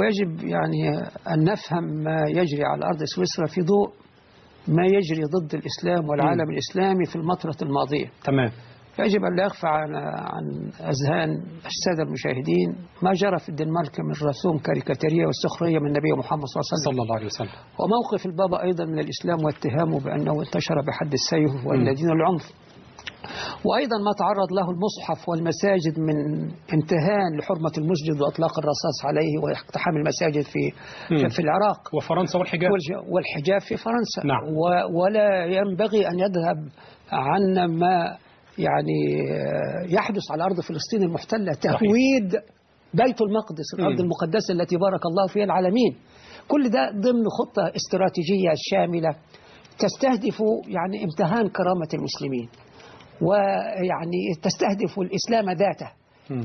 ويجب يعني أن نفهم ما يجري على أرض سويسرا في ضوء ما يجري ضد الإسلام والعالم الإسلامي في المطرة الماضية. تمام. يجب أن لا يخفى عن, عن أذهان السادة المشاهدين ما جرى في الدنمارك من رسوم كاريكاتيرية والسخرية من النبي محمد صلى الله عليه وسلم. صلى الله عليه وسلم. وموقف البابا أيضا من الإسلام واتهامه بأنه انتشر بحد السيف والذين العنف. وأيضا ما تعرض له المصحف والمساجد من امتهان لحرمة المسجد وإطلاق الرصاص عليه واقتحام المساجد في مم. في العراق. وفرنسا والحجاب؟ والحجاب في فرنسا. نعم. ولا ينبغي أن يذهب عنا ما يعني يحدث على أرض فلسطين المحتلة. تهويد بيت المقدس الأرض مم. المقدسة التي بارك الله فيها العالمين. كل ده ضمن خطة استراتيجية شاملة تستهدف يعني امتهان كرامة المسلمين. ويعني تستهدف الإسلام ذاته.